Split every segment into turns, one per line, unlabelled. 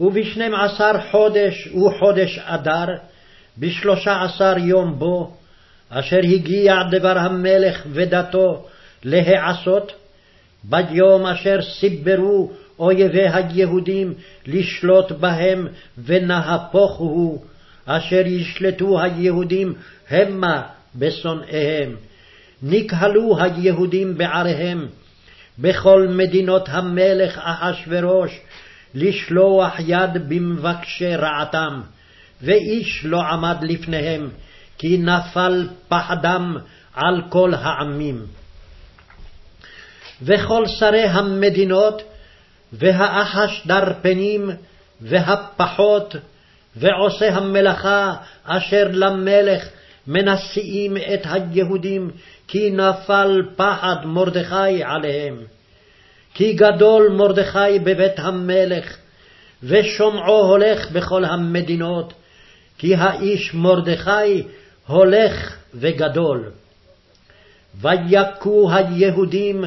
ובשנים עשר חודש הוא חודש אדר, בשלושה עשר יום בו, אשר הגיע דבר המלך ודתו להעשות, ביום אשר סיברו אויבי היהודים לשלוט בהם ונהפוך הוא, אשר ישלטו היהודים המה בשונאיהם. נקהלו היהודים בעריהם, בכל מדינות המלך אחשורוש, לשלוח יד במבקשי רעתם, ואיש לא עמד לפניהם, כי נפל פחדם על כל העמים. וכל שרי המדינות, והאחש דרפנים, והפחות, ועושי המלאכה אשר למלך מנשיאים את היהודים, כי נפל פחד מרדכי עליהם. כי גדול מרדכי בבית המלך, ושומעו הולך בכל המדינות, כי האיש מרדכי הולך וגדול. ויכו היהודים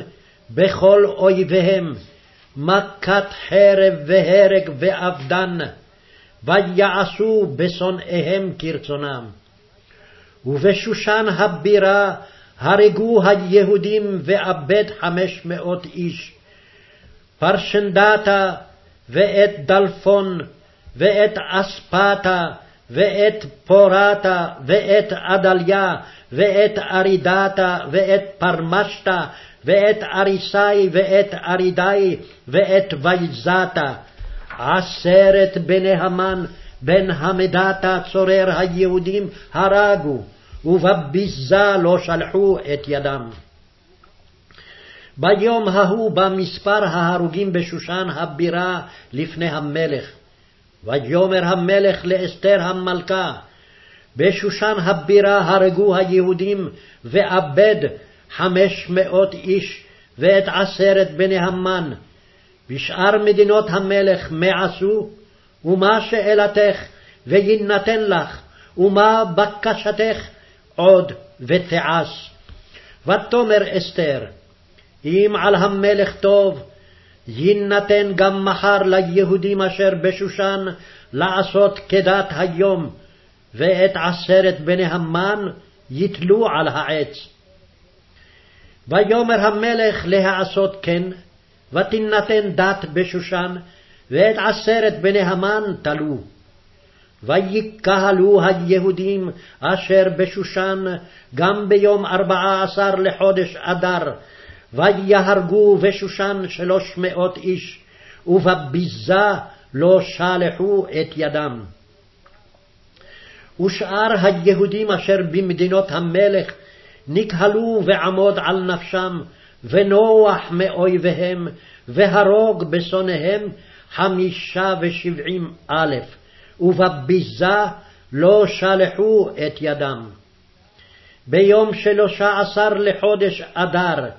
בכל אויביהם, מכת חרב והרג ואבדן, ויעשו בשונאיהם כרצונם. ובשושן הבירה הרגו היהודים ואבד חמש מאות איש. פרשנדתה ואת דלפון ואת אספתה ואת פורתה ואת עדליה ואת ארידתה ואת פרמשתה ואת אריסי ואת ארידי ואת ויזתה עשרת בני המן בן המדתה צורר היהודים הרגו ובביזה לא שלחו את ידם. ביום ההוא בא מספר ההרוגים בשושן הבירה לפני המלך. ויאמר המלך לאסתר המלכה, בשושן הבירה הרגו היהודים ואבד חמש מאות איש ואת עשרת בני המן. בשאר מדינות המלך מה עשו? ומה שאלתך ויינתן לך? ומה בקשתך עוד ותעש? ותאמר אסתר, אם על המלך טוב, יינתן גם מחר ליהודים אשר בשושן לעשות כדת היום, ואת עשרת בני המן יתלו על העץ. ויאמר המלך להעשות כן, ותינתן דת בשושן, ואת עשרת בני המן תלו. ויקהלו היהודים אשר בשושן גם ביום ארבעה עשר לחודש אדר, ויהרגו בשושן שלוש מאות איש, ובביזה לא שלחו את ידם. ושאר היהודים אשר במדינות המלך נקהלו ועמוד על נפשם, ונוח מאויביהם, והרוג בשונאיהם חמישה ושבעים א', ובביזה לא שלחו את ידם. ביום שלושה עשר לחודש אדר,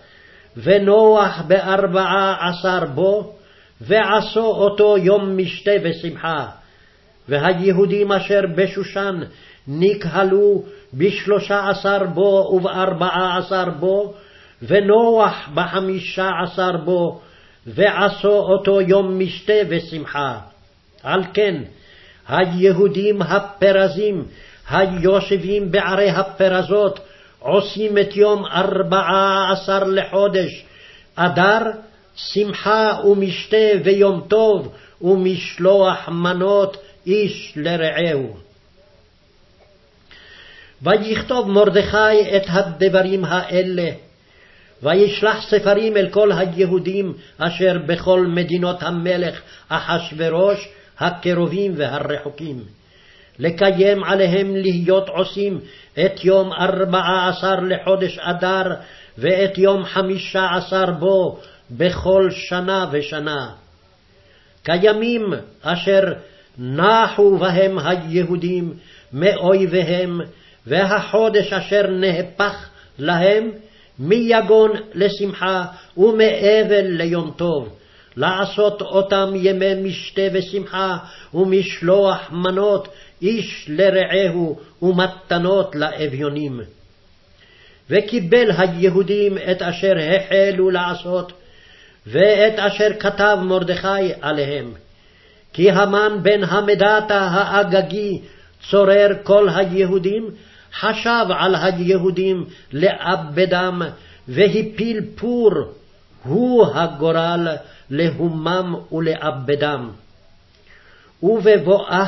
ונוח בארבעה עשר בו, ועשו אותו יום משתה ושמחה. והיהודים אשר בשושן נקהלו בשלושה עשר בו ובארבעה עשר בו, ונוח בחמישה עשר בו, ועשו אותו יום משתה ושמחה. על כן, היהודים הפרזים, היושבים בערי הפרזות, עושים את יום ארבעה עשר לחודש, אדר, שמחה ומשתה ויום טוב, ומשלוח מנות איש לרעהו. ויכתוב מרדכי את הדברים האלה, וישלח ספרים אל כל היהודים אשר בכל מדינות המלך אחשורוש, הקרובים והרחוקים. לקיים עליהם להיות עושים את יום ארבעה עשר לחודש אדר, ואת יום חמישה עשר בו, בכל שנה ושנה. כימים אשר נחו בהם היהודים מאויביהם, והחודש אשר נהפך להם מיגון לשמחה ומאבל ליום טוב, לעשות אותם ימי משתה ושמחה ומשלוח מנות איש לרעהו ומתנות לאביונים. וקיבל היהודים את אשר החלו לעשות, ואת אשר כתב מרדכי עליהם. כי המן בן המדתה האגגי, צורר כל היהודים, חשב על היהודים לאבדם, והפיל פור, הוא הגורל להומם ולאבדם. ובבואה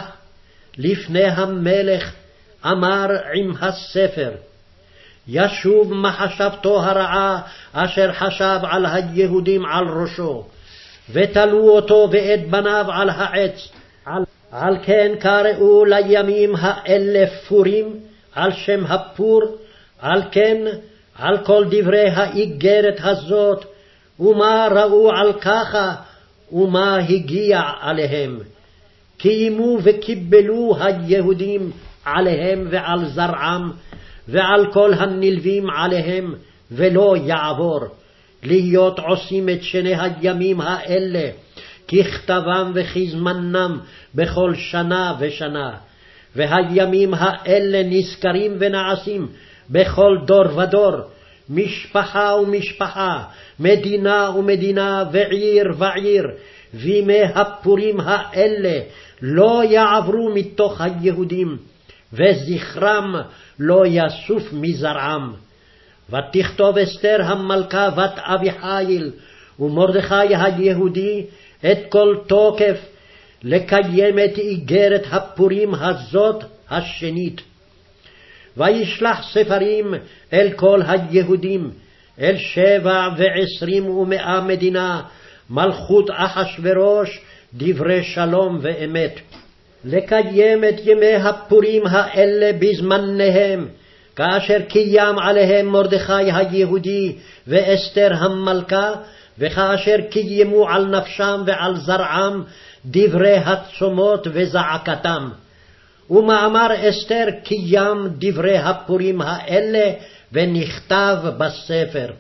לפני המלך אמר עם הספר, ישוב מחשבתו הרעה אשר חשב על היהודים על ראשו, ותלו אותו ואת בניו על העץ. על, על כן קראו לימים האלה פורים, על שם הפור, על כן על כל דברי האיגרת הזאת, ומה ראו על ככה, ומה הגיע עליהם. קיימו וקיבלו היהודים עליהם ועל זרעם, ועל כל הנלווים עליהם, ולא יעבור. להיות עושים את שני הימים האלה, ככתבם וכזמנם בכל שנה ושנה. והימים האלה נזכרים ונעשים בכל דור ודור, משפחה ומשפחה, מדינה ומדינה ועיר ועיר, וימי הפורים האלה לא יעברו מתוך היהודים, וזכרם לא יסוף מזרעם. ותכתוב אסתר המלכה בת אביחיל ומרדכי היהודי את כל תוקף לקיים את איגרת הפורים הזאת השנית. וישלח ספרים אל כל היהודים, אל שבע ועשרים ומאה מדינה, מלכות אחשורוש, דברי שלום ואמת. לקיים את ימי הפורים האלה בזמניהם, כאשר קיים עליהם מרדכי היהודי ואסתר המלכה, וכאשר קיימו על נפשם ועל זרעם דברי הצומות וזעקתם. ומאמר אסתר קיים דברי הפורים האלה, ונכתב בספר.